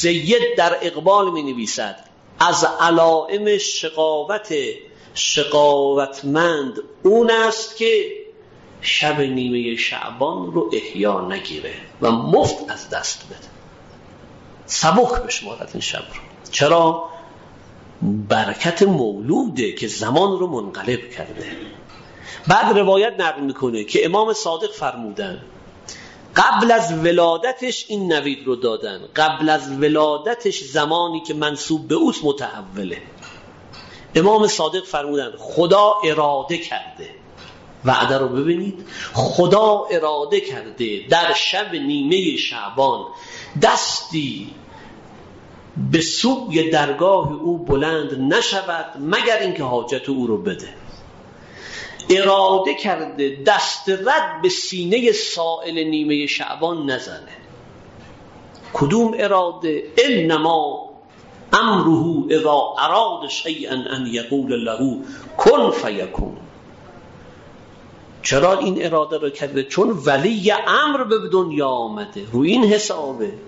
سید در اقبال می نویسد. از علائم شقاوت شقاوتمند اون است که شب نیمه شعبان رو احیا نگیره و مفت از دست بده. سبک بشمارد این شب رو. چرا؟ برکت مولوده که زمان رو منقلب کرده. بعد روایت نقل می‌کنه که امام صادق فرمودن قبل از ولادتش این نوید رو دادن. قبل از ولادتش زمانی که منصوب به اوست متحوله. امام صادق فرمودن خدا اراده کرده. وعده رو ببینید. خدا اراده کرده در شب نیمه شعبان دستی به سوی درگاه او بلند نشود مگر اینکه حاجت او رو بده. اراده کرده دست رد به سینه سائل نیمه شعبان نزنه. کدوم اراده؟ انما امره اذا اراد شیئا ان یقول له کن فیکون. چرا این اراده رو کرده؟ چون ولی امر به دنیا آمده. روی این حسابه.